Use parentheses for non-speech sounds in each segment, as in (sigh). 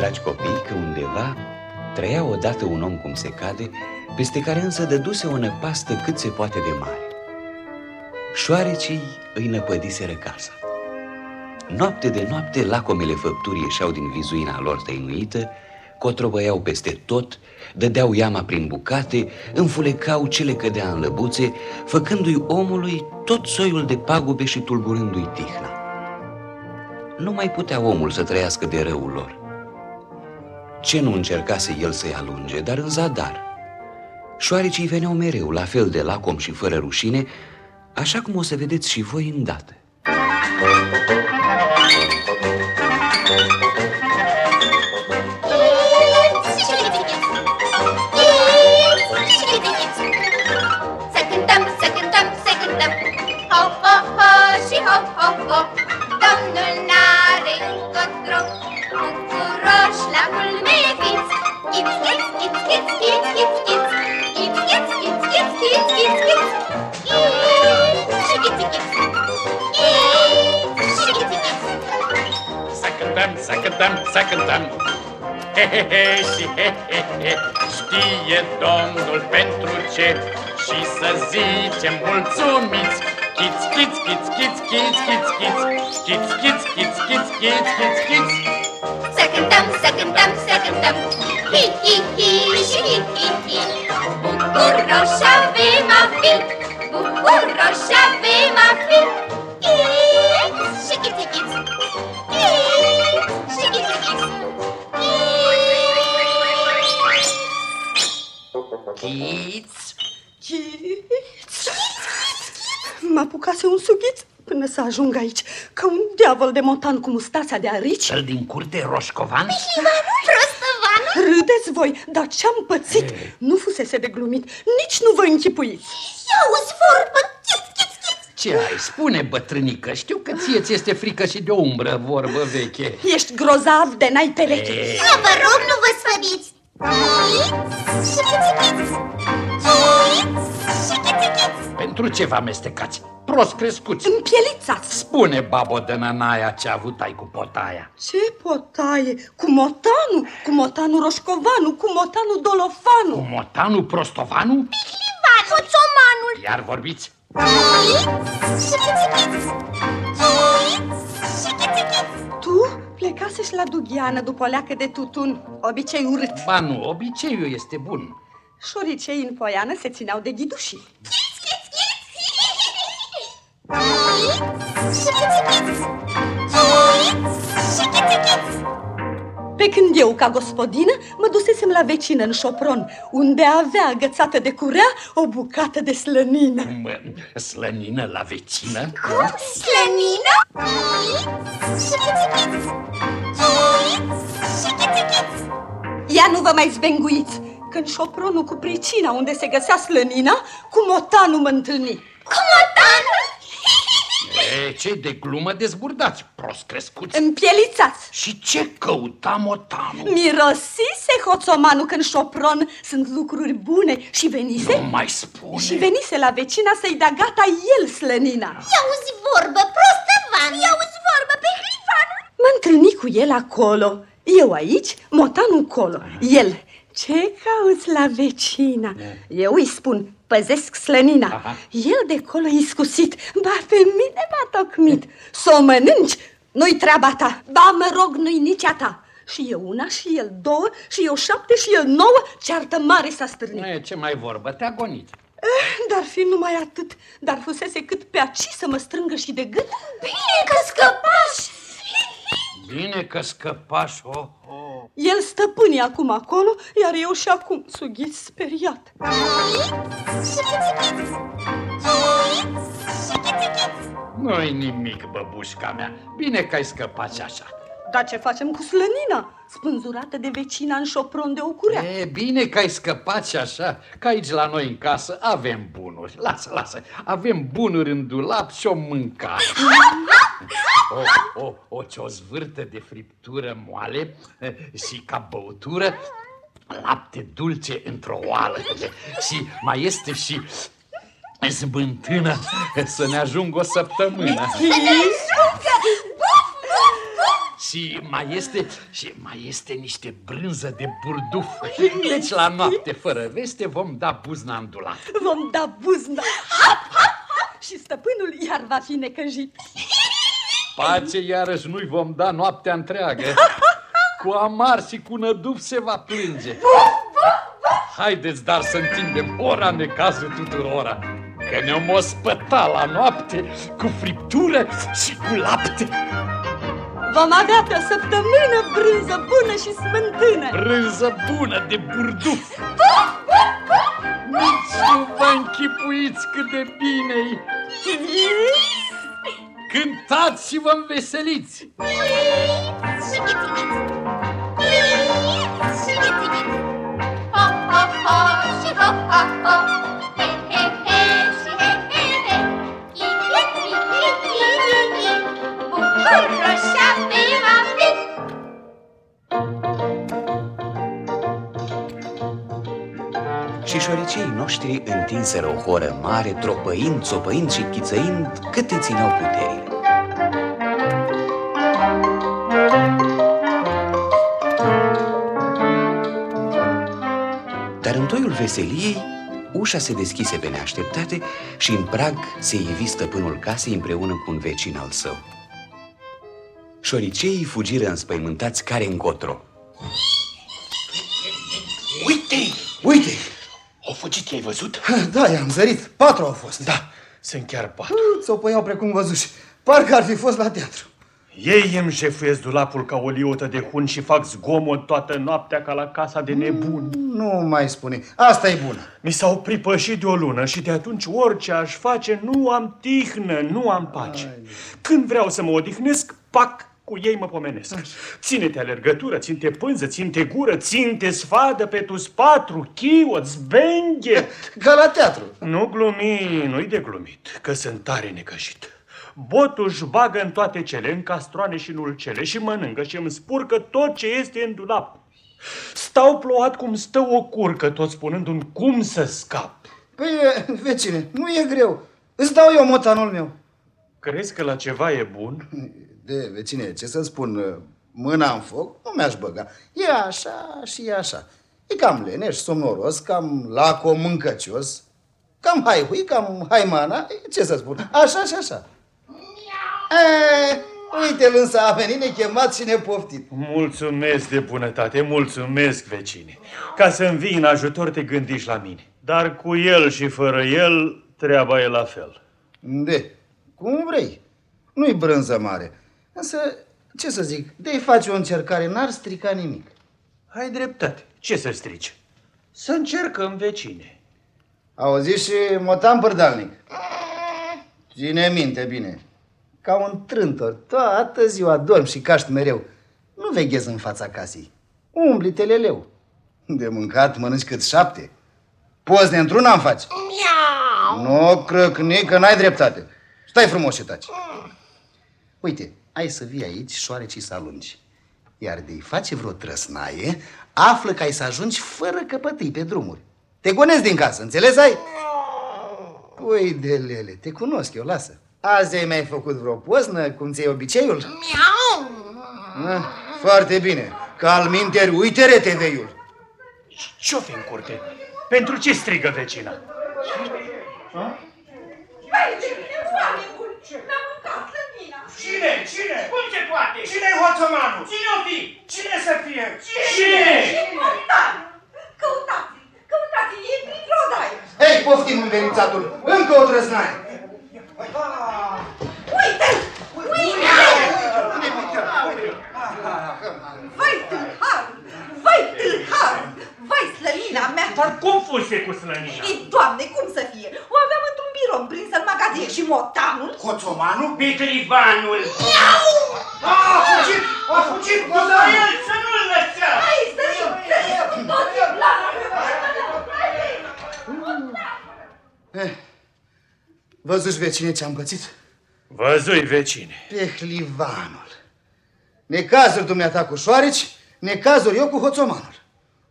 Se spune, dragi copii, că undeva trăia odată un om cum se cade, peste care însă dăduse o năpastă cât se poate de mare. Șoarecii îi năpădiseră casa. Noapte de noapte, lacomele făpturi ieșeau din vizuina lor tăinuită, cotrobăiau peste tot, dădeau iama prin bucate, înfulecau cele cădea în lăbuțe, făcându-i omului tot soiul de pagube și tulburându-i tihna. Nu mai putea omul să trăiască de răul lor. Ce nu încercase el să-i alunge, dar în zadar. Șoarecii veneau mereu, la fel de lacom și fără rușine, așa cum o să vedeți și voi îndată. cântăm, să cântăm încolo, încotro la culmele fiți Ghiți, ghiți, ghiți, ghiți, ghiți, ghiți, ghiți Ghiți, Să cântăm, să cântăm, să cântăm. He, și he, Știe Domnul pentru ce? Și să zicem mulțumiți Chiți, chiți, chiți, chiți, chiți, chiți, chiți, chiți, chiți, chiți, chiți, chiți, chiți, chiți. Să cântăm, să cântăm, să cântăm, hi, hi, hi și hi, hi, hi. Bucuroși avem a fi, bucuroși avem a fi. Și chiți, chiți, Chiți! Chiți! M-a apucase un sughiț până să ajung aici, ca un diavol de motan cu mustața de arici. Cel din curte, roșcovan? Prostăvanul? Râdeți voi, dar ce-am pățit e. nu fusese de glumit, nici nu vă închipuiți. Auzi vorbă, ce ai? Spune, bătrânică, știu că ție ți este frică și de umbră, vorbă veche. Ești grozav de n-ai pereche. Da, vă rog, nu vă sfădiți. Pentru ce vă amestecați? Prost crescuți. Împielițați. Spune, babo de nanaia, ce a avut ai cu potaia. Ce potaie? Cu motanu? Cu motanu roșcovanu? Cu motanu dolofanu? Cu motanu prostovanu? Pihlivan, hoțomanul. Iar vorbiți? Tu plecasești la Dughiană după o leacă de tutun, obicei urât. Ba nu, obiceiul este bun. Șoricei în poiană se țineau de ghidușii. Pe când eu, ca gospodină, mă dusesem la vecină în șopron, unde avea agățată de curea o bucată de slănină. Mă, slănină la vecină? Cum? Slănină? Ia nu vă mai zbenguiți! Când șopronul cu pricina unde se găsea slănina, cu motanul mă întâlni. Cu motanul? E, ce de glumă dezburdați, prost crescuți? Împielițați! Și ce căuta motanul? Mirosise hoțomanul când șopron sunt lucruri bune și venise... Nu mai spune. Și venise la vecina să-i da gata el slănina. I-auzi vorbă, prostă van, i-auzi vorbă pe hlifanul. Mă întâlni cu el acolo. Eu aici, motanul colo. El, ce cauți la vecina? Eu îi spun, păzesc slănina. Aha. El de colo iscusit, ba pe mine m-a tocmit. Să o mănânci, nu-i treaba ta, ba mă rog, nu-i nici a ta. Și eu una, și el două, și eu șapte, și el nouă, ceartă mare s-a stârnit. E, ce mai vorbă, te-a gonit. Eh, dar fi numai atât, dar fusese cât pe aci să mă strângă și de gât. Bine că scăpași! Bine că scăpași, oh, oh. El stăpâni acum acolo, iar eu și acum sughiți speriat. Nu-i nimic, băbușca mea. Bine că ai scăpat așa. Dar ce facem cu slănina? Spânzurată de vecina în șopron de ocurea. E bine că ai scăpat și așa, că aici la noi în casă avem bunuri. Lasă, lasă, avem bunuri în dulap și o mânca. O, o, o ciozvârtă de friptură moale și ca băutură lapte dulce într-o oală. Și mai este și zbântână să ne ajungă o săptămână. și mai este, și mai este niște brânză de burduf. Deci la noapte, fără veste, vom da buzna în dulap. Vom da buzna. Hap, hap, hap. Și stăpânul iar va fi necăjit. Pace iarăși nu-i vom da noaptea întreagă. (laughs) Cu amar și cu năduf se va plânge. Haideți, dar să întindem ora necazul tuturora, că ne-om ospăta la noapte cu friptură și cu lapte. Vom avea pe o săptămână brânză bună și smântână. Brânză bună de burduf. Nici nu vă închipuiți cât de bine-i. Cântați și vă înveseliți! Și șoricei noștri întinseră o horă mare, tropăind, țopăind și chițăind cât îi țineau puterile. Dar în toiul veseliei, ușa se deschise pe neașteptate și în prag se ivi stăpânul casei împreună cu un vecin al său. Șoriceii fugiră înspăimântați care încotro. Uite! Uite! Au fugit, i-ai văzut? Da, i-am zărit. Patru au fost. Da, sunt chiar patru. S-o păiau precum văzuși. Parcă ar fi fost la teatru. Ei îmi jefuiesc dulapul ca o liotă de hun și fac zgomot toată noaptea ca la casa de nebun. Nu mai spune. Asta e bună. Mi s-au pripășit de o lună și de atunci orice aș face, nu am tihnă, nu am pace. Când vreau să mă odihnesc, pac, cu ei mă pomenesc. Ține-te alergătură, ține-te pânză, ține-te gură, ține-te sfadă pe tu patru, chiot, zbenghe. (laughs) Ca la teatru. Nu glumi, nu-i de glumit, că sunt tare necășit. Botul își bagă în toate cele, în castroane și în ulcele și mănâncă și îmi spurcă tot ce este în dulap. Stau plouat cum stă o curcă, tot spunându-mi cum să scap. Păi, vecine, nu e greu. Îți dau eu motanul meu. Crezi că la ceva e bun? (laughs) De, vecine, ce să spun, mâna în foc nu mi-aș băga. E așa și e așa. E cam leneș, somnoros, cam lacomâncăcios, cam haihui, cam haimana, ce să spun, așa și așa. E, uite-l însă a venit nechemat și nepoftit. Mulțumesc de bunătate, mulțumesc, vecine. Ca să-mi vii în ajutor, te gândiși la mine. Dar cu el și fără el, treaba e la fel. De, cum vrei. Nu-i brânză mare. Însă, ce să zic, de-i face o încercare, n-ar strica nimic. Ai dreptate. Ce să strici? Să încercăm, vecine. Auzi și motan părdalnic. Ține minte bine. Ca un trântor, toată ziua dorm și caști mereu. Nu veghezi în fața casei. Umbli teleleu. De mâncat mănânci cât șapte. Poți într-una am faci. Miau. Nu crăcni că n-ai dreptate. Stai frumos și taci. Uite, ai să vii aici șoarecii să alungi. Iar de-i face vreo trăsnaie, află că ai să ajungi fără căpătâi pe drumuri. Te gonezi din casă, înțeles ai? Ui de lele, te cunosc eu, lasă. Azi ai mai făcut vreo poznă, cum ți-ai obiceiul? Miau! Ah, foarte bine. Calminteri, uite reteveiul. Ce-o fi în curte? Pentru ce strigă vecina? Cine? Cine? Cum se poate? Cine-i hoțomanul? Cine o fi? Cine să fie? Cine? Montan! Căutați-l! Căutați-l! E prin rodaie! Hei, poftim învelițatul! Încă o trăsnaie! Uite-l! Uite-l! Vai, tâlhar! Vai, tâlhar! Vai, slănina mea! Dar cum fuse cu slănina? Ei, doamne, cum să fie? O aveam într-un birou prins în magazin și motanul... Hoțomanul? Petrivanul! Miau! A, a fugit! A fugit! O să el să nu-l lăsăm! Hai, sărim, sărim cu toții plana! Eh, văzuși vecine ce am pățit? Văzui, vecine. Pehlivanul. Necazuri dumneata cu șoareci, necazuri eu cu hoțomanul.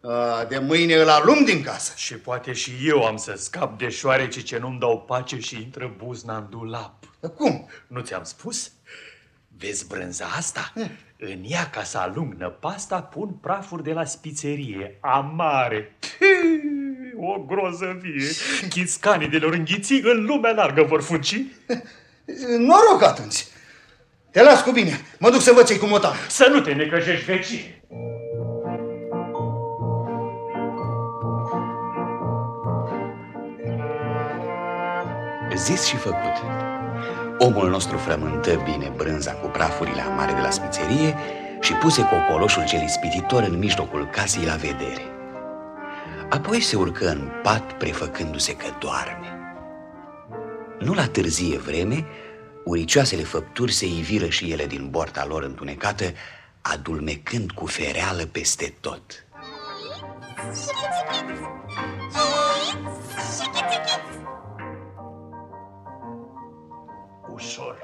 A, de mâine îl alum din casă. Și poate și eu am să scap de șoareci ce nu-mi dau pace și intră buzna în dulap. Cum? Nu ți-am spus? Vezi brânza asta? În ea, ca să alung năpasta, pun prafuri de la spițerie, amare. O grozăvie! Chiscanii de lor înghiți în lumea largă vor fugi. (laughs) Noroc atunci! Te las cu bine, mă duc să văd ce cu motan. Să nu te necăjești vecine. Zis și făcut. Omul nostru frământă bine brânza cu prafurile amare de la spițerie și puse cocoloșul cel ispititor în mijlocul casei la vedere. Apoi se urcă în pat prefăcându-se că doarme. Nu la târzie vreme, uricioasele făpturi se iviră și ele din borta lor întunecată, adulmecând cu fereală peste tot. Ușor.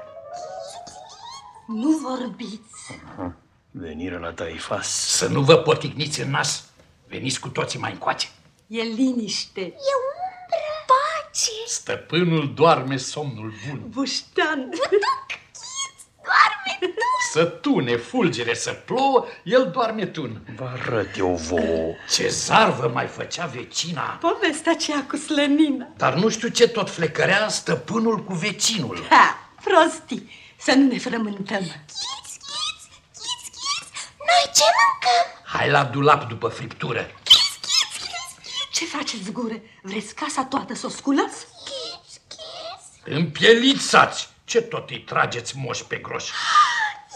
Nu vorbiți. Veniră la taifas. Să nu vă potigniți în nas. Veniți cu toții mai încoace. E liniște. E umbră. Pace. Stăpânul doarme somnul bun. Buștean. Doarme tu. Să tune fulgere, să plouă, el doarme tun. Vă arăt eu vouă. Ce zarvă mai făcea vecina. Povestea aceea cu slănina. Dar nu știu ce tot flecărea stăpânul cu vecinul. Ha, prostii. Să nu ne frământăm. Ghiți, ghiți, ghiți, ghiți. Noi ce mâncăm? Hai la dulap după friptură. Ce faceți, gure? Vreți casa toată să o sculați? Ghiți, ghiți. Împielițați! Ce tot îi trageți moș pe groș?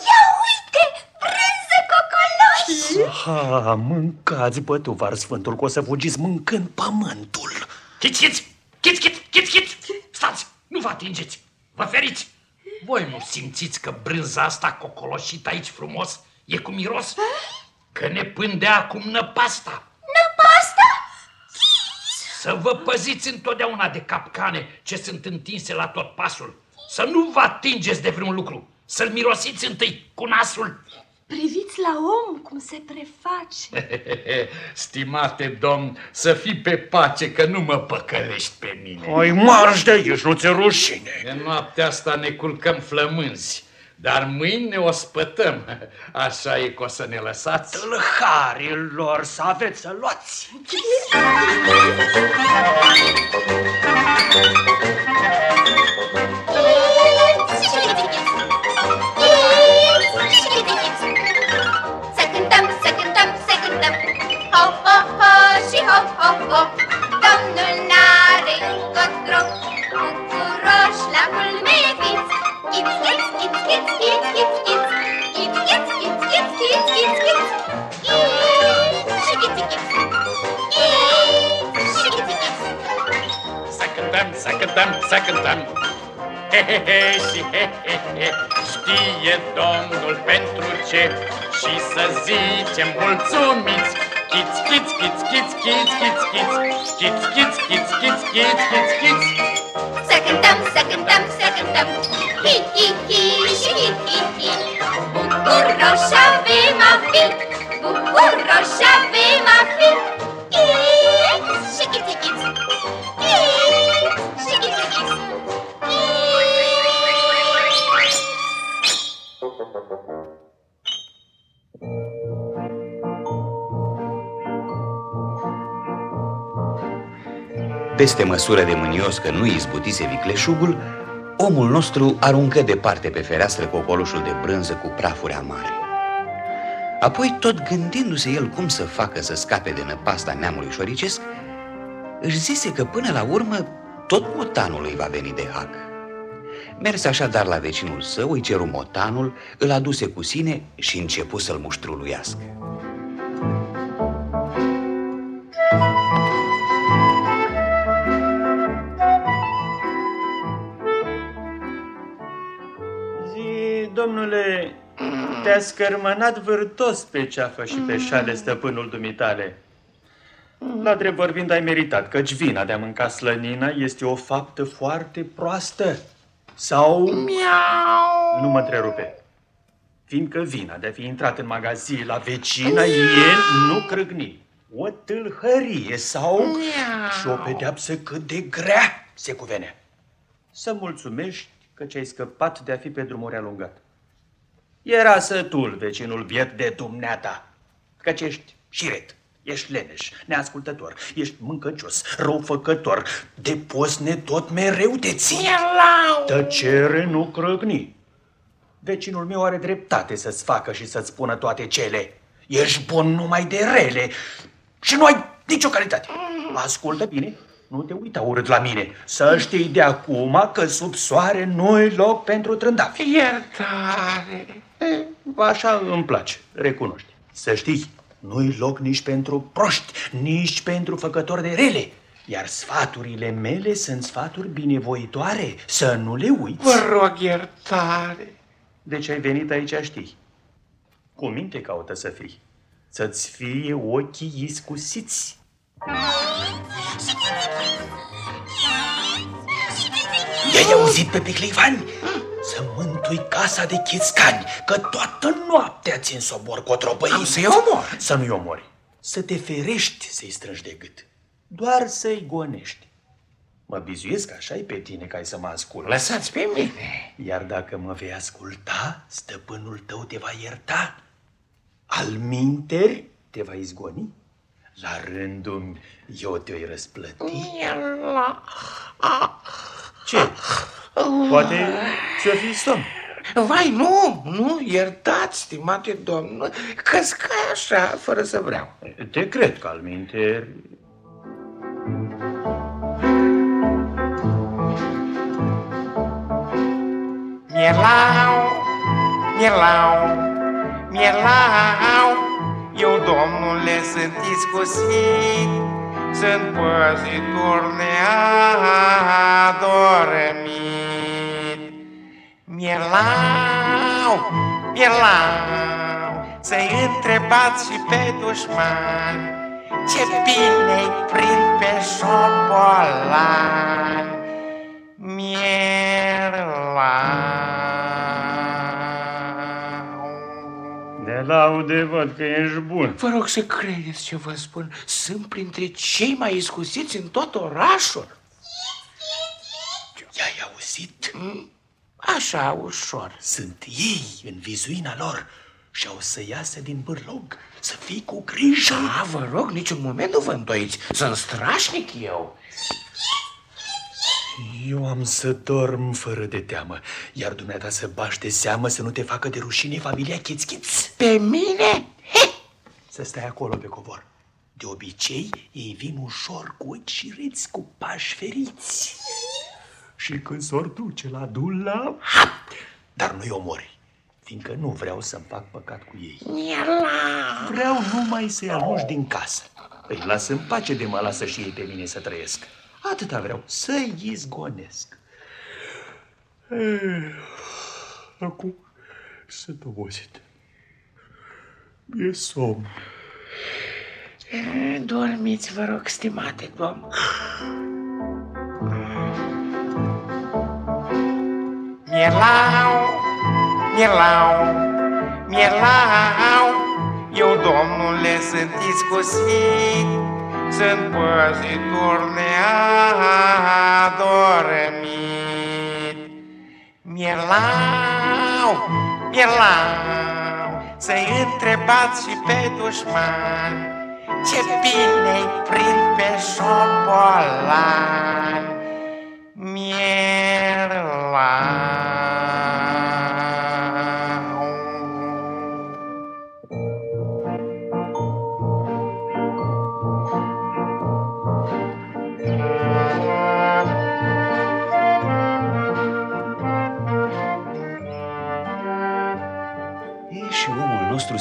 Ia uite, brânză cocoloși. Ha, mâncați, bătuvar sfântul, că o să fugiți mâncând pământul. Chiți, chiți! Chiți, chiți, chiți, chiți! Stați! Nu vă atingeți! Vă feriți! Voi nu simțiți că brânza asta cocoloșită aici frumos e cu miros? Că ne pândea acum năpasta. Năpasta? Să vă păziți întotdeauna de capcane ce sunt întinse la tot pasul. Să nu vă atingeți de vreun lucru. Să-l mirosiți întâi cu nasul. Priviți la om cum se preface. (laughs) Stimate domn, să fii pe pace că nu mă păcălești pe mine. Ai marș de aici, nu ți rușine. În noaptea asta ne culcăm flămânzi, dar mâine o spătăm. Așa e că o să ne lăsați. Tâlharilor, să aveți să luați. Și ho, ho, ho Domnul n-are încotro Bucuroși la culme fiți Ghiți, ghiți, ghiți, ghiți, ghiți, ghiți, ghiți Ghiți, ghiți, ghiți, ghiți, ghiți, ghiți, ghiți Ghiți și ghiți, ghiți Ghiți și ghiți, ghiți Să cântăm, să cântăm, să cântăm. He, he, he, și he, he, he. Știe Domnul pentru ce? Și să zicem mulțumiți Chiți, chiți, chiți, chiți, chiți, chiți, chiți Chiți, chiți, chiți, chiți, chiți, chiți, chiți Să cântăm, să cântăm, să cântăm Hi, hi, hi și hi, hi, hi Bucuroși avem a fi. Bucuroși avem a fi. Ghiți și ghiți, Peste măsură de mânios că nu izbutise vicleșugul, omul nostru aruncă departe pe fereastră cocoloșul de brânză cu prafuri amare. Apoi, tot gândindu-se el cum să facă să scape de năpasta neamului șoricesc, își zise că până la urmă tot motanul îi va veni de hac. Merse așadar la vecinul său, îi ceru motanul, îl aduse cu sine și începu să-l muștruluiască. Domnule, te-a scărmănat vârtos pe ceafă și pe șale stăpânul dumitale. La drept vorbind ai meritat, căci vina de a mânca slănina este o faptă foarte proastă. Sau... Miau! Nu mă întrerupe. Fiindcă vina de a fi intrat în magazin la vecina e nu crâgni. O tâlhărie sau și o pedeapsă cât de grea se cuvene. Să mulțumești că ți-ai scăpat de a fi pe drumuri alungat. Era sătul vecinul biet de dumneata, căci ești șiret, ești leneș, neascultător, ești mâncăcios, răufăcător, de posne tot mereu te ții. Tăcere nu crăgni. Vecinul meu are dreptate să-ți facă și să-ți spună toate cele. Ești bun numai de rele și nu ai nicio calitate. Ascultă bine, nu te uita urât la mine. Să știi de acum că sub soare nu-i loc pentru trândafi. Iertare. E, așa îmi place, recunoști. Să știi, nu-i loc nici pentru proști, nici pentru făcători de rele. Iar sfaturile mele sunt sfaturi binevoitoare, să nu le uiți. Vă rog iertare. De ce ai venit aici știi. Cu minte caută să fii. Să-ți fie ochii iscusiți. I-ai auzit pe Picleivani? Să mântui casa de chiscani, că toată noaptea țin sobor cu o tropăi. Am să-i omor. Să nu-i omori. Să te ferești să-i strângi de gât. Doar să-i gonești. Mă bizuiesc așa pe tine ca ai să mă ascult. Lăsați pe mine. Iar dacă mă vei asculta, stăpânul tău te va ierta. Al minteri te va izgoni. La rândul eu te-o răsplăti. La... Ce? Poate să fii somn. Vai, nu, nu, iertați, stimate domn, că scai așa, fără să vreau. Te cred că al minteri... Mielau, mielau, mielau, eu, domnule, sunt iscusit, sunt păzitor neadormit. Mielau, mielau, să-i întrebați și pe dușman, ce bine-i prind pe șobolan. Mielau. De laude văd că ești bun. Vă rog să credeți ce vă spun. Sunt printre cei mai iscusiți în tot orașul. I-ai auzit? Așa, ușor. Sunt ei în vizuina lor și au să iasă din bârlog. Să fii cu grijă. Da, vă rog, niciun moment nu vă îndoiți. Sunt strașnic eu. Eu am să dorm fără de teamă, iar dumneata să bași de seamă să nu te facă de rușine familia Chițchiț. Pe mine? He! Să stai acolo pe covor. De obicei, ei vin ușor cu ochi și reți, cu pași feriți. Și când s-or duce la dulap, dar nu-i omori, fiindcă nu vreau să-mi fac păcat cu ei. Miela! Vreau numai să-i alungi din casă. Îi las în pace de mă lasă și ei pe mine să trăiesc. Atâta vreau, să-i izgonesc. Eh, Acum sunt obosit. E somn. E, Dormiți, vă rog, stimate domn. Mielau, mielau, mielau, eu, domnule, sunt iscusit, sunt păzitor neadormit. Mielau, mielau, să-i întrebați și pe dușman, ce bine-i prind pe șobolan. Mielau.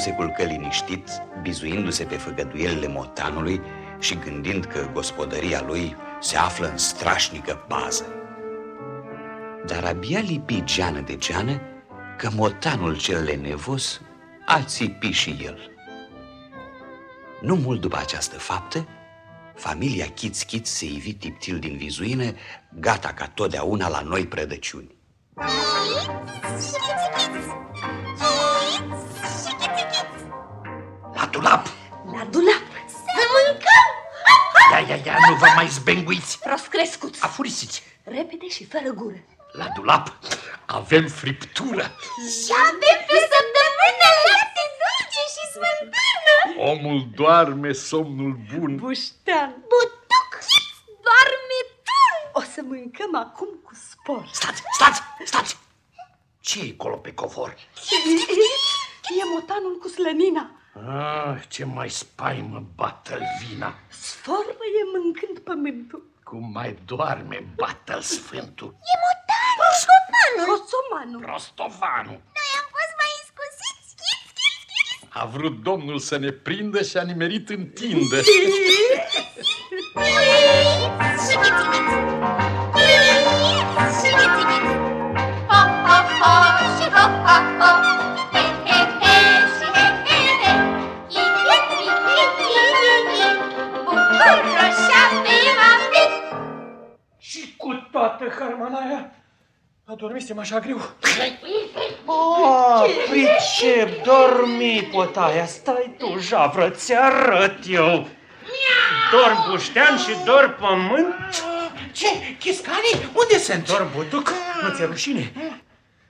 Se culcă liniștit, bizuindu-se pe făgăduielile motanului și gândind că gospodăria lui se află în strașnică pază. Dar abia lipi geană de geană că motanul cel lenevos a țipi și el. Nu mult după această faptă, familia Chiț-Chiț se ivi tiptil din vizuină, gata ca totdeauna la noi prădăciuni. La dulap! La dulap. Să mâncăm! Ia, ia, ia, nu vă mai zbenguiți! Prost crescuți. Afurisiți! Repede și fără gură. La dulap avem friptură! Și avem pe săptămână! smântână! Omul doarme somnul bun. Buștean, Butuc, doarme tun! o să mâncăm acum cu spor. Stați, stați, stați! ce e acolo pe covor? E motanul cu slănina. Ah, ce mai spaimă bată vina. Sforbăie mâncând pământul. Cum mai doarme bată sfântul. E motan, rostofanul! Rosomanul. Rostovanul. Noi am fost mai iscusiți, schiț, schiț, schiț! A vrut domnul să ne prindă și a nimerit în tindă. Ha, ha, ha, și ha, ha, ha. Toată harmanaia, adormisem așa greu. Oh, pricep, dormi, potaia, stai tu, javră, ți-arăt eu. Dor buștean și dor pământ? Ce? Chiscanii? Unde sunt? Dor butuc? Nu ți-e rușine?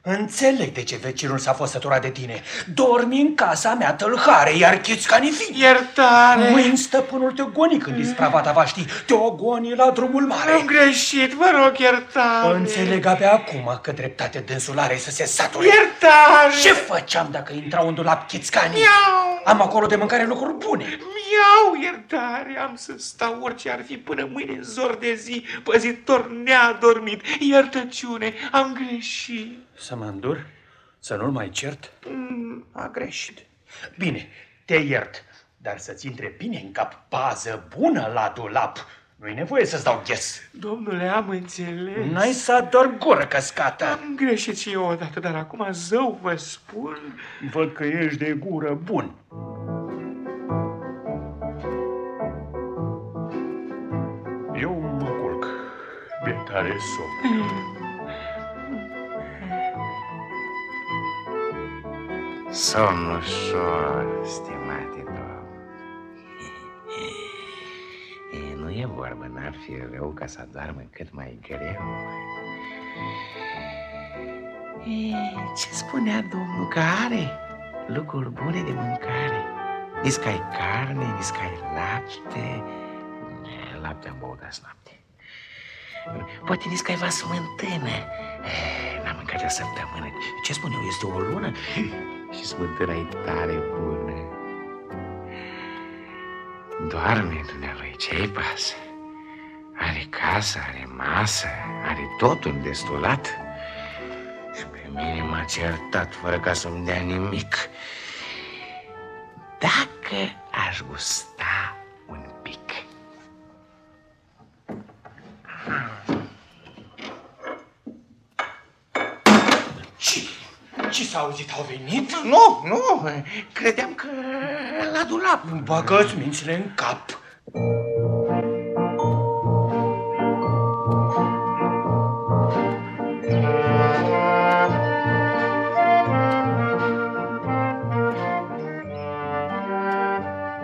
Înțeleg de ce vecinul s-a fost săturat de tine. Dormi în casa mea tâlhare, iar chițcanii fi. Iertare! Mâini stăpânul te goni când isprava ta va ști. Te ogoni la drumul mare. Am greșit, vă rog iertare! Înțeleg abia acum că dreptate dânsul are să se sature. Iertare! Ce făceam dacă intrau în dulap chițcanii? Miau! Am acolo de mâncare lucruri bune. Miau iertare, am să stau orice ar fi până mâine în zor de zi, păzitor neadormit, iertăciune, am greșit. Să mă îndur? Să nu-l mai cert? Mm, A greșit. Bine, te iert, dar să-ți intre bine în cap pază bună la dulap. Nu-i nevoie să-ți dau ghes. Domnule, am înțeles. N-ai să ador gură căscată. Am greșit și eu odată, dar acum zău vă spun. Văd că ești de gură bun. Eu mă culc. De tare somn. Somn ușor, stimate domn. (laughs) E, nu e vorba, n-ar fi rău ca să doarmă cât mai greu. E, ce spunea domnul că are lucruri bune de mâncare? Niscai carne, niscai lapte. E, Lapte am băut azi noapte. Poate niscai va smântână. E, N-am mâncat de o săptămână. Ce spun eu, este o lună? Și smântâna e tare bună. Doarme dumnealui, ce-i pasă? Are casă, are masă, are totul destulat. Și pe mine m-a certat fără ca să-mi dea nimic. Dacă aș gusta un pic. Ce? Ce s-a auzit? Au venit? Nu, nu, credeam că la dulap. Bagă-ți mințile în cap.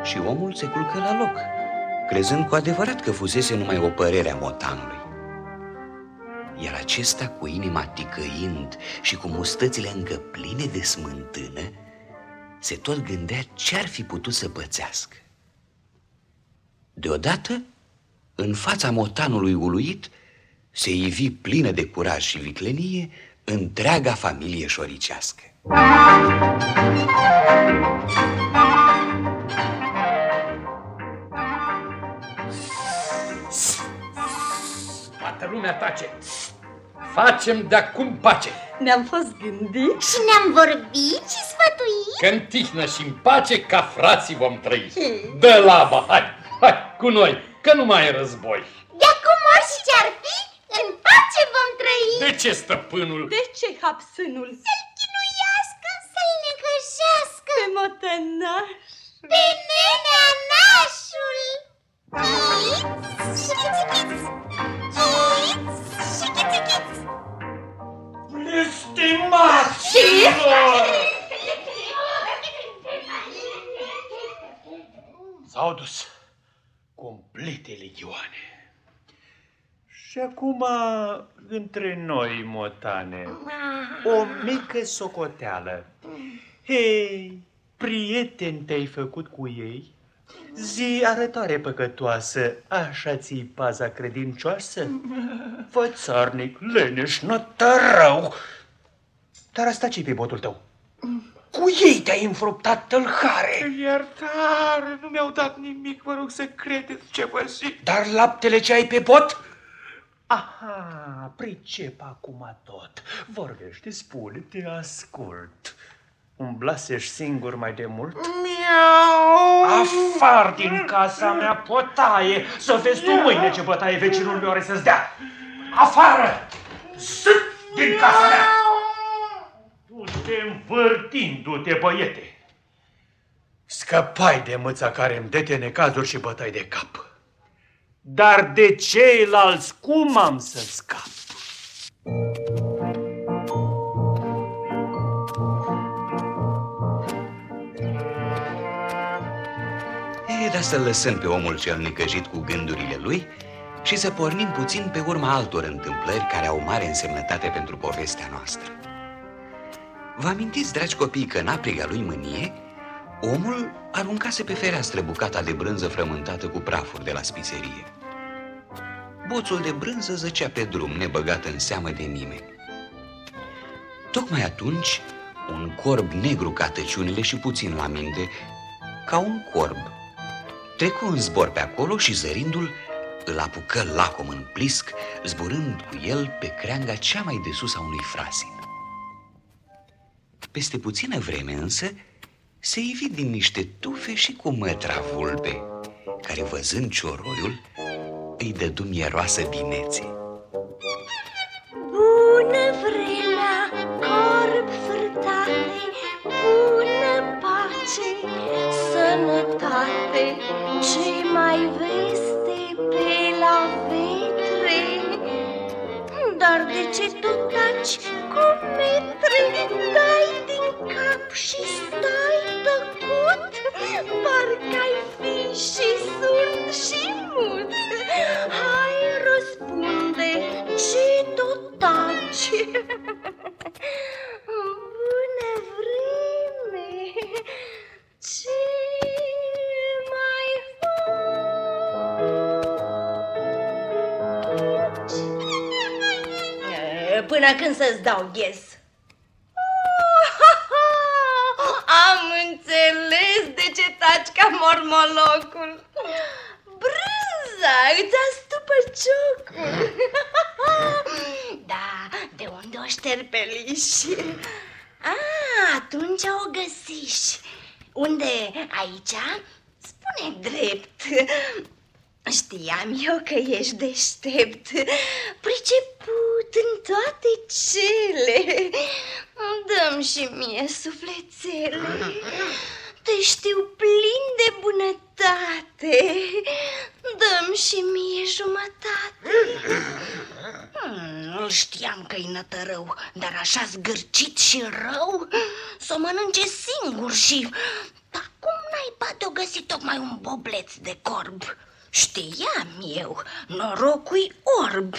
Și omul se culcă la loc, crezând cu adevărat că fusese numai o părere a motanului. Iar acesta, cu inima ticăind și cu mustățile încă pline de smântână, se tot gândea ce-ar fi putut să pățească. Deodată, în fața motanului uluit, se ivi plină de curaj și viclenie întreaga familie șoricească. Toată lumea tace. Facem de acum pace. Ne-am fost gândit. Și ne-am vorbit și sfătuit. Că în tihnă și în pace ca frații vom trăi. Dă laba, hai, hai, cu noi, că nu mai e război. De acum orice ce-ar fi, în pace vom trăi. De ce stăpânul? De ce hapsânul? Să-l chinuiască, să-l necăjească. Pe motănaș. Pe nenea nașul. Chiți și chiți-chiți. Chiți și chiți-chiți. Blestemați! S-au dus complete legioane. Și acum, între noi, motane, o mică socoteală. Hei, Prieten te-ai făcut cu ei? Zi arătoare păcătoasă, așa ți paza credincioasă? (laughs) Fățarnic, leneș, nătărău! Dar asta ce pe botul tău? Cu ei te-ai înfruptat tâlhare. Iertare, nu mi-au dat nimic, vă rog să credeți ce vă zic. Dar laptele ce ai pe bot? Aha, pricep acum tot. Vorbește, spune, te ascult. Umblasești singur mai de mult? Miau! Afar din casa mea, potaie, să vezi tu mâine ce bătaie vecinul meu are să-ți dea. Afară! Zât din casa mea! Du-te învârtindu-te, băiete! Scăpai de mâța care îmi dete necazuri și bătai de cap. Dar de ceilalți cum am să scap? E, dar să lăsăm pe omul cel necăjit cu gândurile lui și să pornim puțin pe urma altor întâmplări care au mare însemnătate pentru povestea noastră. Vă amintiți, dragi copii, că în apriga lui mânie, omul aruncase pe fereastră bucata de brânză frământată cu prafuri de la spiserie. Boțul de brânză zăcea pe drum, nebăgat în seamă de nimeni. Tocmai atunci, un corb negru ca tăciunile și puțin la minte, ca un corb, trecu în zbor pe acolo și zărindu-l, îl apucă lacom în plisc, zburând cu el pe creanga cea mai de sus a unui frasin. Peste puțină vreme însă, se ivi din niște tufe și cu mătra vulpe, care văzând cioroiul, îi dădu mieroasă binețe. Bună vremea, corp fârtate, bună pace, sănătate, ce mai veste pe la vetre? Dar de ce tot taci cu metre? Dai din cap și stai tăcut, parcă-ai fi și surd și mut. Hai, răspunde, ce tot taci? Bună vreme, ce Până când să-ți dau ghes. (laughs) Am înțeles de ce taci ca mormolocul. Brânza îți astupă ciocul. (laughs) Da, de unde o șterpeliși? Ah, atunci o găsiși. Unde? Aici? Spune drept. Știam eu că ești deștept, priceput în toate cele. Dăm și mie sufletele. Te știu plin de bunătate. Dăm și mie jumătate. Hmm, Nu știam că-i nătărău, dar așa zgârcit și rău, să o mănânce singur și... Dar cum naiba de-o găsit tocmai un bobleț de corb? Știam eu, norocul orb.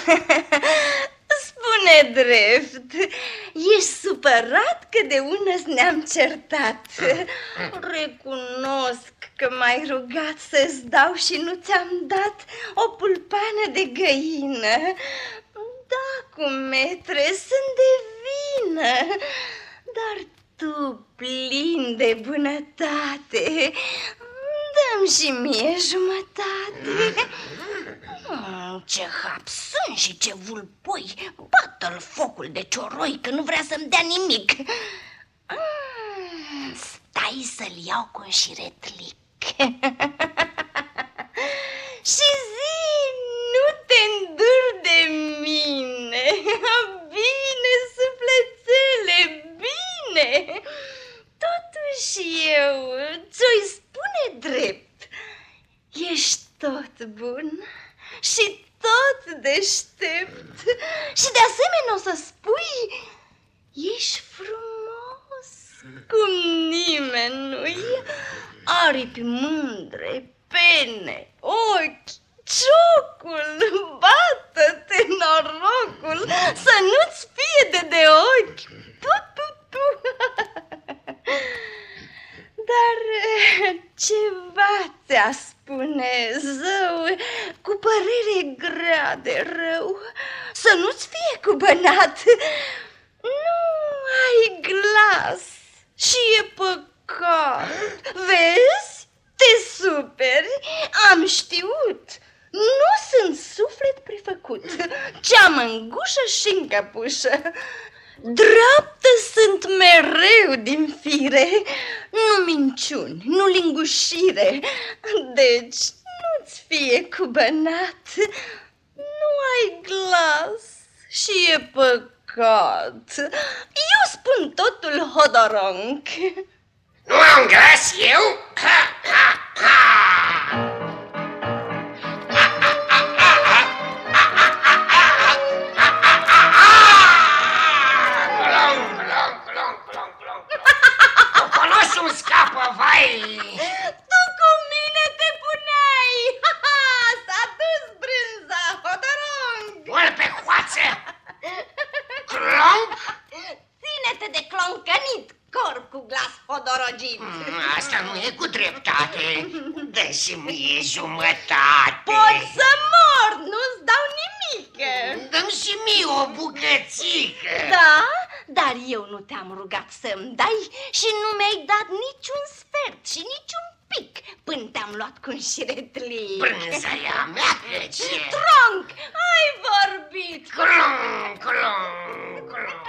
(laughs) Spune drept, ești supărat că de ună ne-am certat. Recunosc că m-ai rugat să-ți dau și nu ți-am dat o pulpană de găină. Da, cu metre, sunt de vină, dar tu, plin de bunătate, dăm și mie jumătate. Mm, Ce hap sunt și ce vulpoi. Bată-l focul de cioroi Că nu vrea să-mi dea nimic. Mm, Stai să-l iau cu un șiretlic. (laughs) Și zi, nu te îndur de mine. (laughs) Bine, sufletele, bine Totuși eu ți-o spune drept. Ești tot bun și tot deștept. Și de asemenea o să spui Ești frumos cum nimeni nu-i Aripi mândre, pene, ochi, ciocul Bată-te norocul să nu-ți fie de de ochi Dar eh, ceva ți-a spune, zău, cu părere grea de rău, să nu-ți fie cubănat. Nu ai glas și e păcat. Vezi? Te superi? Am știut. Nu sunt suflet prefăcut, ci am în și încăpușă. Dreaptă sunt mereu din fire, nu minciuni, nu lingușire. Deci nu-ți fie cubănat, nu ai glas și e păcat. Eu spun totul hodoronc. Nu am glas eu? Ha, ha, ha! Vai! Tu cu mine te puneai! S-a dus brânza, hodorong! Bol pe hoață! Clonc? Ține-te de cloncănit, corp cu glas hodorogit! Mm, asta nu e cu dreptate. dă și mie jumătate. Pot să mor, nu-ți dau nimic! Dăm și mie o bucățică. Da? Dar eu nu te-am rugat să-mi dai și nu mi-ai dat niciun sfert și niciun pic până te-am luat cu un șiretlic. Brânza e a mea, ce? Tronc, ai vorbit! Clon, clon, clon.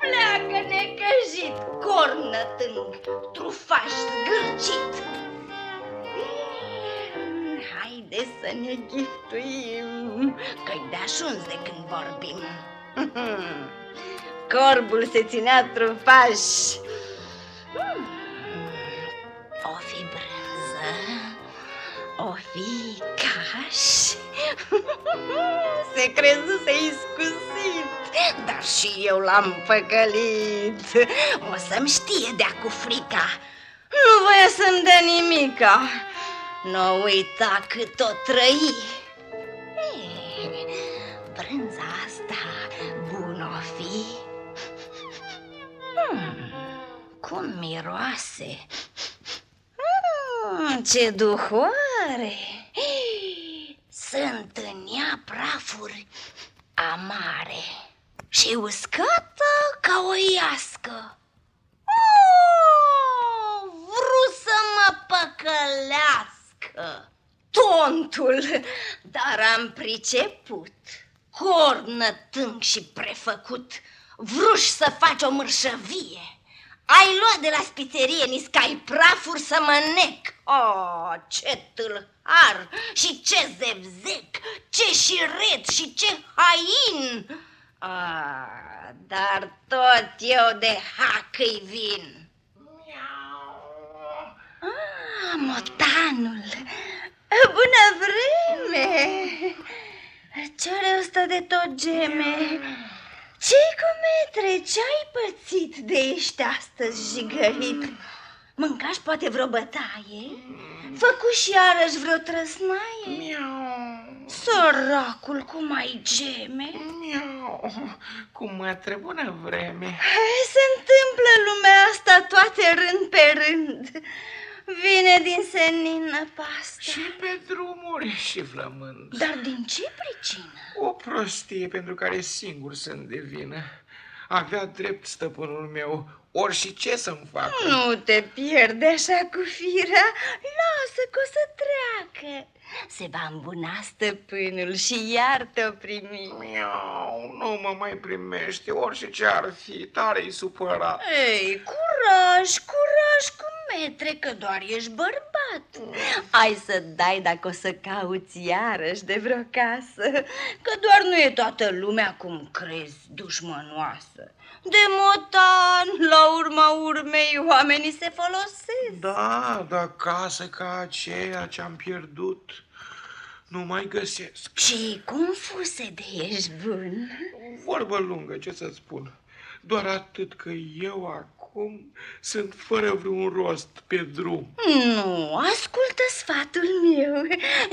Pleacă necăjit, cornă tâng, trufaș zgârcit. Haide să ne giftuim, că-i de ajuns de când vorbim. (laughs) Corbul se ținea trufaș. O fi brânză, o fi caș. (laughs) Se crezuse iscusit, dar și eu l-am păcălit. O să-mi știe de cu frica, nu voia să-mi dea nimica. Nu uita cât o trăi. Ei, brânza asta bună o fi. Hmm, cum miroase. Hmm, ce duhoare! Sunt în ea prafuri amare și uscată ca o iască. Oh, vrut să mă păcălească, tontul, dar am priceput. Cornă tâng și prefăcut, vruși să faci o mărșăvie. Ai luat de la spițerie niscai prafuri să mă nec. Oh, ce tâlhar și ce zevzec, ce șiret și ce hain. Ah, dar tot eu de hac îi vin. Ah, motanul, bună vreme! Ce ore stă de tot geme? Ce-i cu metre? Ce-ai pățit de ești astăzi jigărit? Mâncași poate vreo bătaie? Făcu și iarăși vreo trăsnaie? Miau, Săracul, cum ai geme? miau, cum mă bună vreme. Hai, se întâmplă lumea asta toate rând pe rând. Vine din senin năpasta. Și pe drumuri și flămând. Dar din ce pricină? O prostie pentru care singur sunt de vină. Avea drept stăpânul meu, ori și ce să-mi facă. Nu te pierde așa cu firea, lasă că o să treacă. Se va îmbuna stăpânul și iar te-o primi. Miau, nu mă mai primește, orice ce ar fi, tare-i supărat. Ei, curaj, curaj cu metre, că doar ești bărbat. Ai să dai dacă o să cauți iarăși de vreo casă, că doar nu e toată lumea cum crezi, dușmănoasă. De motan, la urma urmei, oamenii se folosesc. Da, dar casă ca aceea ce-am pierdut, nu mai găsesc. Și cum fuse de ești bun? Vorbă lungă, ce să spun. Doar atât că eu acum sunt fără vreun rost pe drum. Nu, ascultă sfatul meu,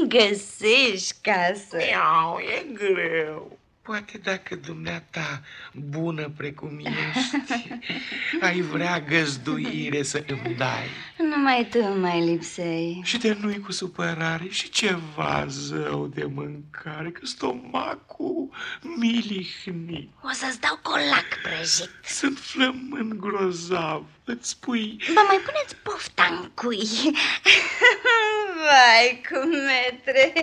găsești casă. Miau, e greu. Poate dacă dumneata, bună precum ești, (laughs) ai vrea găzduire să îmi dai. Numai tu mai lipsei. Și de nu cu supărare și ceva zău de mâncare, că stomacul milihni. O să-ți dau colac prăjit. Sunt flămân grozav. Îți spui... Ba mai puneți pofta în cui. (laughs) Vai, cu metre,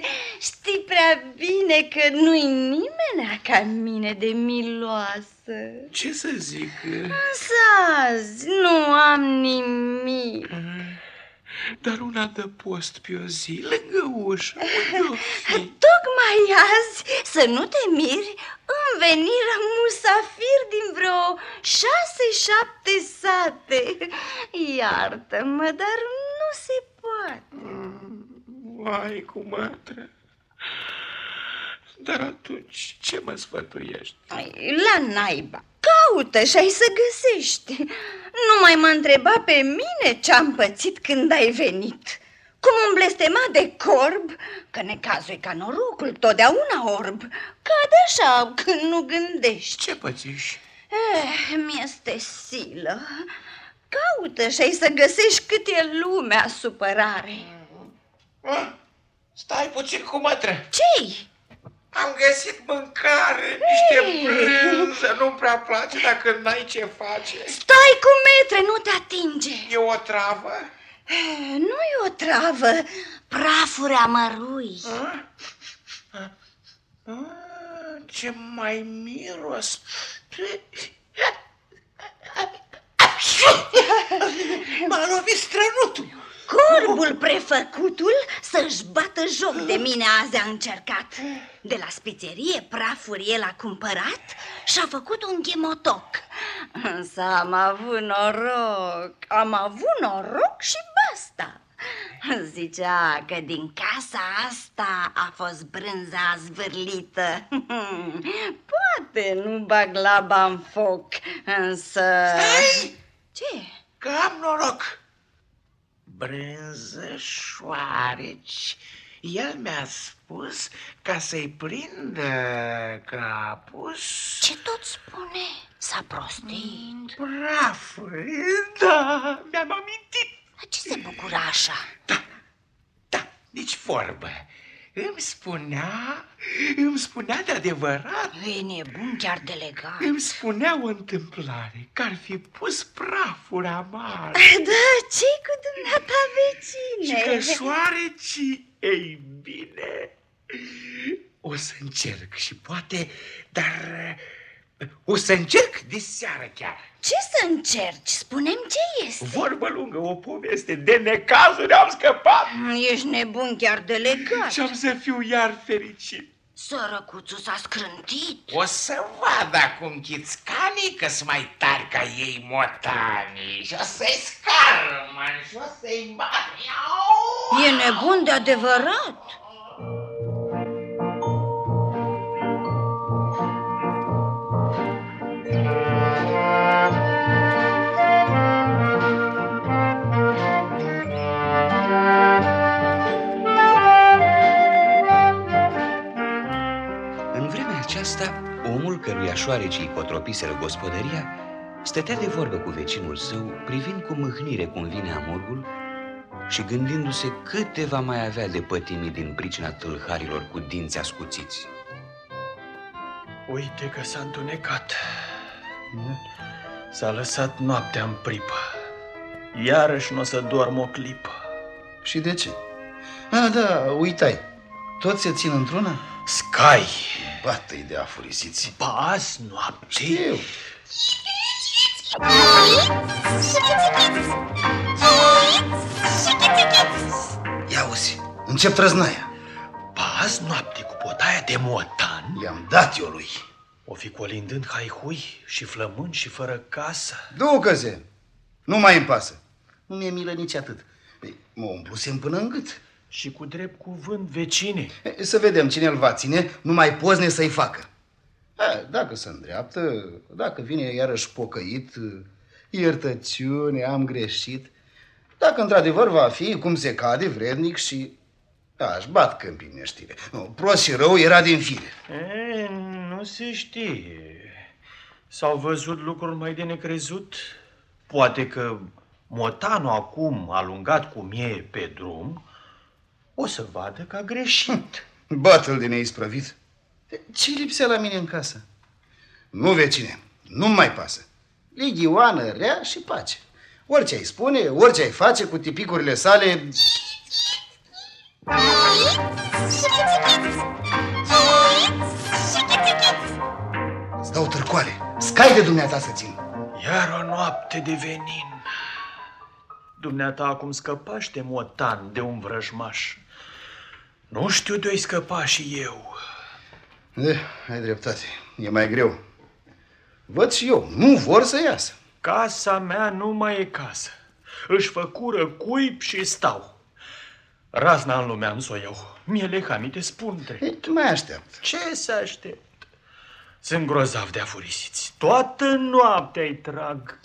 știi prea bine că nu-i nimeni ca mine de miloasă. Ce să zic? Însă azi nu am nimic. Dar una de post pe o zi, lângă ușă, unde fi? (laughs) Tocmai azi, să nu te miri, îmi veniră musafiri din vreo șase-șapte sate. Iartă-mă, dar nu se poate. Vai, cu mătră. Dar atunci ce mă sfătuiești? La naiba, caută și ai să găsești. Nu mai mă întreba pe mine ce-am pățit când ai venit. Cum un blestemat de corb, că necazul e ca norocul, totdeauna orb. Cade așa când nu gândești. Ce pățiși? Eh, mi-este silă. Caută și ai să găsești cât e lumea supărare. Ah, stai puțin cu mătră. Ce-i? Am găsit mâncare, niște brânză, nu-mi prea place dacă n-ai ce face. Stai cu metre, nu te atinge. E o travă? Nu e o travă, prafuri amărui. A? A, ce mai miros. (laughs) M-a lovit strănutul. Corbul prefăcutul să-și bată joc de mine azi a încercat. De la spițerie prafuri el a cumpărat și a făcut un ghemotoc. Însă am avut noroc, am avut noroc și basta. Zicea că din casa asta a fost brânza zvârlită. (laughs) Poate nu bag laba în foc, însă... Stai! Ce? Că am noroc brânză șoareci. El mi-a spus ca să-i prindă că a pus... Ce tot spune? S-a prostit? Prafuri, da, mi-am amintit. La ce se bucura așa? Da, da, nici vorbă. Îmi spunea, îmi spunea de adevărat. E nebun chiar de legat. Îmi spunea o întâmplare, că ar fi pus prafuri amare. (laughs) Da, ce cu dumneata vecine? Și că șoarecii, ei bine, o să încerc și poate, dar o să încerc de seară chiar. Ce să încerci? Spunem ce este. Vorbă lungă, o poveste. De necazuri am scăpat. Ești nebun chiar de legat. Și am să fiu iar fericit. Sărăcuțul s-a scrântit. O să vad acum chițcanii că sunt mai tari ca ei motanii și o să-i scarmă și o să-i bat. E nebun de adevărat. Căruia șoarecii cotropiseră gospodăria stătea de vorbă cu vecinul său, privind cu mâhnire cum vine amurgul și gândindu-se câte va mai avea de pătimi din pricina tâlharilor cu dinți ascuțiți. Uite că s-a întunecat. S-a lăsat noaptea în pripă. Iarăși nu o să dorm o clipă. Și de ce? A, da, uitai. Tot se țin într-una? Scai! Bată-i de afurisiți. Ba, azi noapte... Știu. Ia uzi, încep trăznaia. Ba, azi noapte cu potaia de motan... I-am dat eu lui. O fi colindând haihui și flămând și fără casă. Ducă-se! Nu mai îmi pasă. Nu mi-e milă nici atât. Păi, mă umplusem până în gât. Și cu drept cuvânt, vecine. Să vedem cine îl va ține, numai pozne să-i facă. A, dacă se îndreaptă, dacă vine iarăși pocăit, iertăciune, am greșit. Dacă într-adevăr va fi cum se cade, vrednic și... Da, își bat câmpii neștire. Nu, prost și rău era din fire. E, nu se știe. S-au văzut lucruri mai de necrezut. Poate că motanul acum, alungat cum e pe drum, o să vadă că a greșit. Bată-l de neisprăvit. Ce lipsea la mine în casă? Nu, vecine, nu mai pasă. Ligioană, rea și pace. Orice ai spune, orice ai face cu tipicurile sale... Îți dau târcoale. Scai de dumneata să țin. Iar o noapte de venin. Dumneata acum scăpaște motan de un vrăjmaș. Nu știu de-o scăpa și eu. Eh, ai dreptate. E mai greu. Văd și eu. Nu vor să iasă. Casa mea nu mai e casă. Își făcură cuib și stau. Razna în lumea să o iau. Mie lehami te spun drept. Ei, tu mai așteaptă. Ce să aștept? Sunt grozav de afurisiți. Toată noaptea îi trag.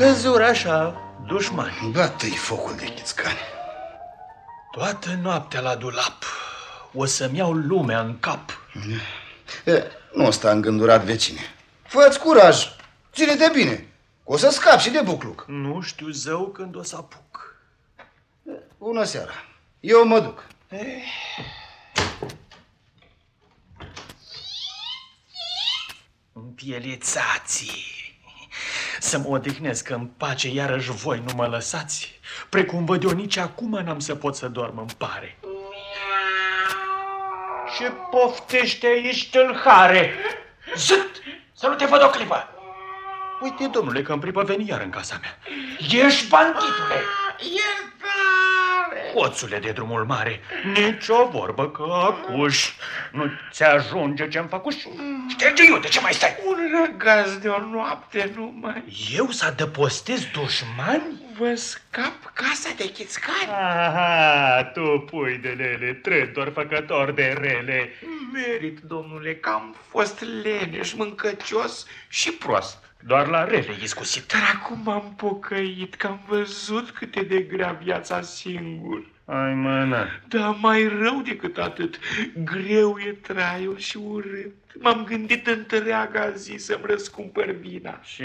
Căzuri așa, dușmani. Bată-i focul de chițcani. Toată noaptea la dulap. O să-mi iau lumea în cap. E, nu sta îngândurat, vecine. Fă-ți curaj. Ține-te bine. O să scapi și de bucluc. Nu știu zău când o să apuc. Bună seara. Eu mă duc. Împielețații. Să mă odihnesc în pace, iarăși voi nu mă lăsați. Precum văd eu nici acum n-am să pot să dorm, îmi pare. Ce poftește aici tâlhare? Zât! Să nu te văd o clipă! Uite, domnule, că în pripă veni iar în casa mea. Ești banditule! Iertare! Hoțule de drumul mare, nici o vorbă că acuși nu ți ajunge ce-mi făcuși. Șterge eu, de ce mai stai? Un răgaz de o noapte numai. Eu să adăpostez dușmani? Vă scap casa de chițcani. Aha, tu pui de lele, trădor făcător de rele. Merit, domnule, că am fost leneș, mâncăcios și prost. Doar la rele iscusit. Dar acum am pocăit că am văzut cât e de grea viața singur. Ai mână. Da, mai rău decât atât. Greu e traiul și urât. M-am gândit întreaga zi să-mi răscumpăr vina. Și?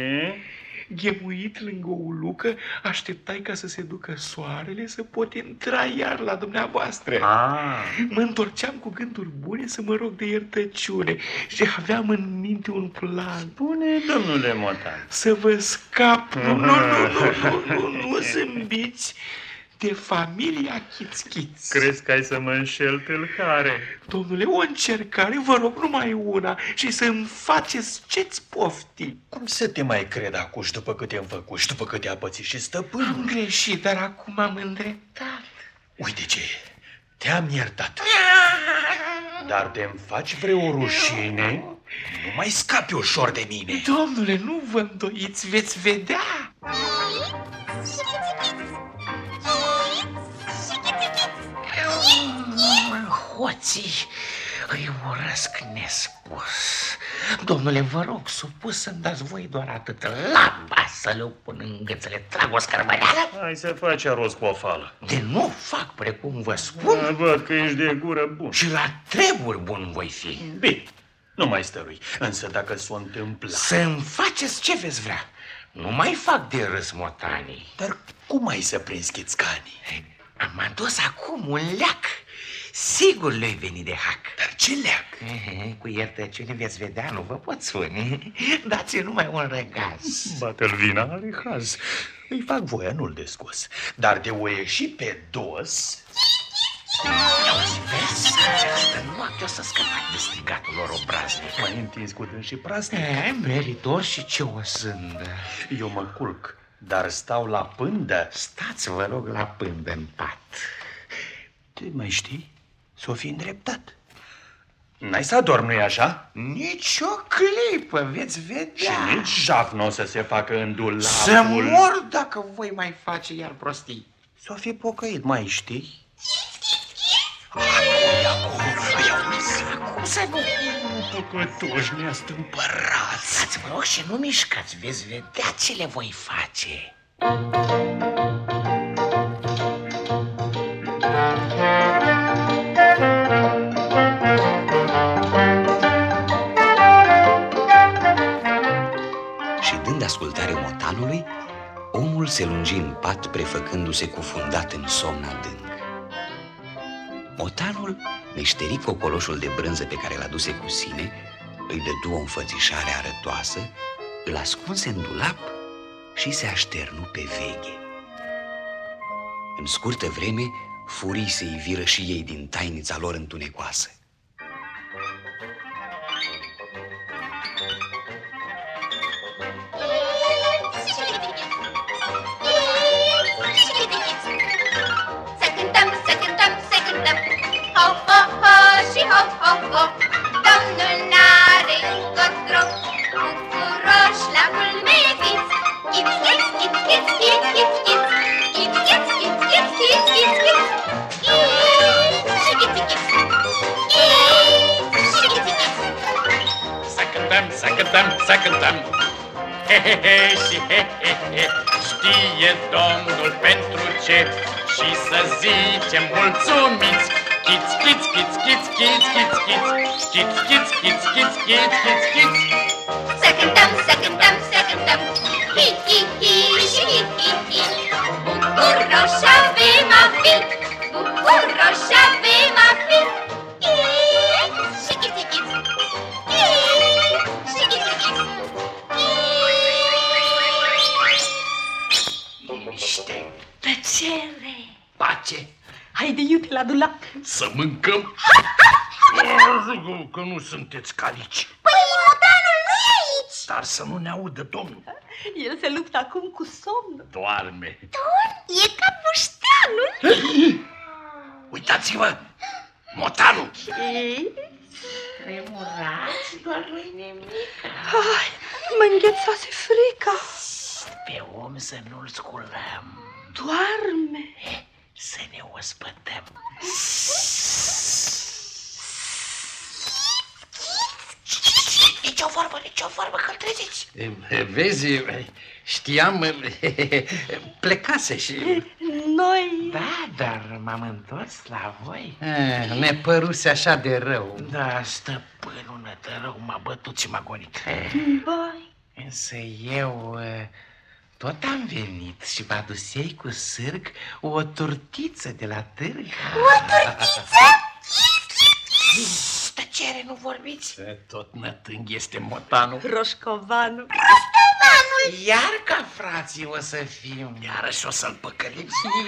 Ghemuit lângă o lucă, așteptai ca să se ducă soarele să pot intra iar la dumneavoastră. Ah. Mă întorceam cu gânduri bune să mă rog de iertăciune și aveam în minte un plan. Spune, domnule Motan. Să vă scap. Nu, nu, nu, nu, nu, nu, nu zâmbiți de familia Chițchiț. Crezi că ai să mă înșel tâlhare? Domnule, o încercare, vă rog, numai una și să-mi faceți ce-ți pofti. Cum să te mai cred acuși după cât te-am făcut și după cât te-a pățit și stăpânul? Am greșit, dar acum am îndreptat. Uite ce te-am iertat. Dar te-mi faci vreo rușine, nu mai scapi ușor de mine. Domnule, nu vă îndoiți, veți vedea. Hoții îi urăsc nespus. Domnule, vă rog, supus să-mi dați voi doar atât lamba să le pun în gâțele, trag o scărbăreală. Hai să faci aroz cu o fală. De nu fac precum vă spun. Da, văd că ești de gură bun. Și la treburi bun voi fi. Bine, nu mai stărui. Însă dacă s-o întâmpla... Să-mi faceți ce veți vrea. Nu mai fac de râs motanii. Dar cum ai să prinzi chițcanii? Am adus acum un leac. Sigur le-i veni de hac. Dar ce leac? Cu iertăciune veți vedea, nu vă pot spune. Dați numai un răgaz. Bate-l vina, are haz. Îi fac voia, nu-l descos. Dar de o ieși pe dos... Auzi, vezi? Asta noapte o să scăpați de strigatul lor obraznic. Mai întins cu dâns și praznic. E, meritor și ce o sândă. Eu mă culc, dar stau la pândă. Stați, vă rog, la pândă în pat. Te mai știi? S-o fi îndreptat. N-ai să adormi, nu-i așa? Nici o clipă, veți vedea. Și nici jaf nu o să se facă în dulapul... Să mor dacă voi mai face iar prostii. S-o fi pocăit, mai știi? Acum să nu... păcătoși ne-ați împărați. Dați-vă rog și nu mișcați, veți vedea ce le voi face. Ascultare motanului, omul se lungi în pat prefăcându-se cufundat în somn adânc. Motanul meșteri cocoloșul de brânză pe care l aduse cu sine, îi dădu o înfățișare arătoasă, îl ascunse în dulap și se așternu pe veghe. În scurtă vreme, furii se iviră și ei din tainița lor întunecoasă. Și he, he, he Știe Domnul pentru ce? Și să zicem mulțumiți! Chiți, chiți, chiți, chiți, chiți, chiți, chiți! Chiți, chiți, chiți, chiți, chiți, chiți, chiți! Să cântăm, să cântăm, să cântăm! Hi, hi, hi și hi, hi, hi Bucuroși avem a fi să mâncăm. Că nu sunteți calici, Păi, motanul nu e aici dar să nu ne audă domnul. El se luptă acum cu somnul. Doarme. E ca bușteanul Uitați-vă, motanul. tremurați, doar nu-i nimic. Ai, mă înghețase frica. Pe om să nu-l sculăm, Doarme. Să ne ospătăm. Nici o vorbă, nici o vorbă, că-l treziți. Vezi, știam, plecase și... Noi... Da, dar m-am întors la voi. Eh, Ne păruse așa de rău. Da, stăpânul nătărău m-a bătut și m-a gonit. Băi, Însă eu eh, tot am venit și vă adusei cu sârg o turtiță de la târg. O turtiță? Tăcere, nu vorbiți? Tot nătâng este motanul. roșcovanul. Iar ca frații o să fim. Iarăși o să-l păcălim.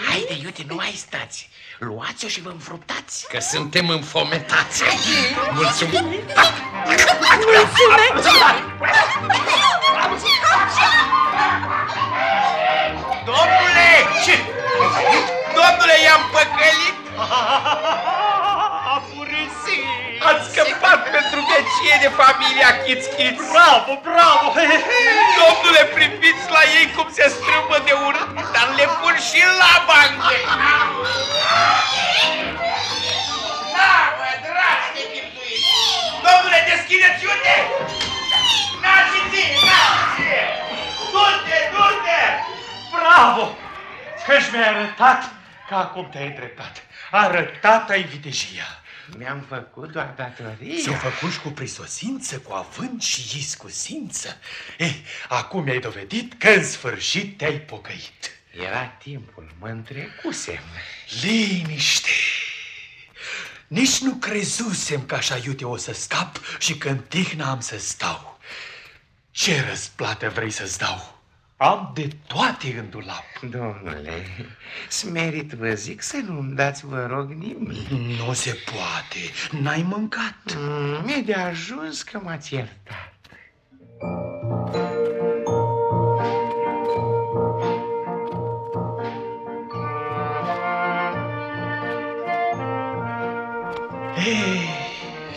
Haide, iute, nu mai stați. Luați-o și vă înfruptați. Că suntem înfometați. Mulțumim. Mulțumesc! Domnule! Domnule, i-am păcălit! (laughs) A furisit! Ați scăpat pentru vecie de familia Chiț-Chiț! Bravo, bravo! (laughs) Domnule, priviți la ei cum se strâmbă de urât, dar le pun și la bancă! Na, mă, dragi de chipzuiți! Domnule, deschideți iute! Na și ție, na și ție! Du-te, du-te! Bravo! Că-și mi-ai arătat că acum te-ai îndreptat. Arătat ai vitejia. Mi-am făcut doar datoria. S-o făcut și cu prisosință, cu avânt și iscusință. Eh, acum mi-ai dovedit că în sfârșit te-ai pocăit. Era timpul, mă întrecusem. Liniște! Nici nu crezusem că așa iute o să scap și că în tihna am să stau. Ce răsplată vrei să-ți dau? Am de toate în dulap. Domnule, smerit vă zic să nu-mi dați, vă rog, nimic. Nu se poate, n-ai mâncat. Mm, Mi-e de ajuns că m-ați iertat. Ei,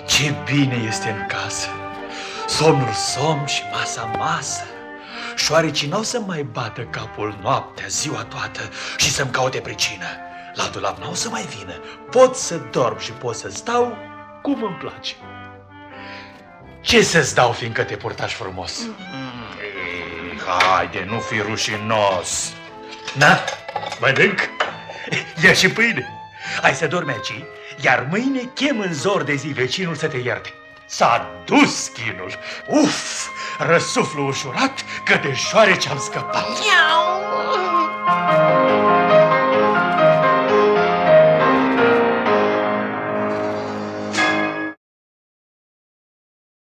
ce bine este în casă! Somnul somn și masa masă. Șoarecii n-au să mai bată capul noaptea, ziua toată și să-mi caute pricină. La dulap n-au să mai vină. Pot să dorm și pot să stau cum îmi place. Ce să-ți dau, fiindcă te purtași frumos? Ei, haide, nu fi rușinos. Na, mănânc. Ia și pâine. Hai să dormi aici, iar mâine chem în zor de zi vecinul să te ierte. S-a dus chinul. Uf, răsuflu ușurat că de șoareci am scăpat. Miau!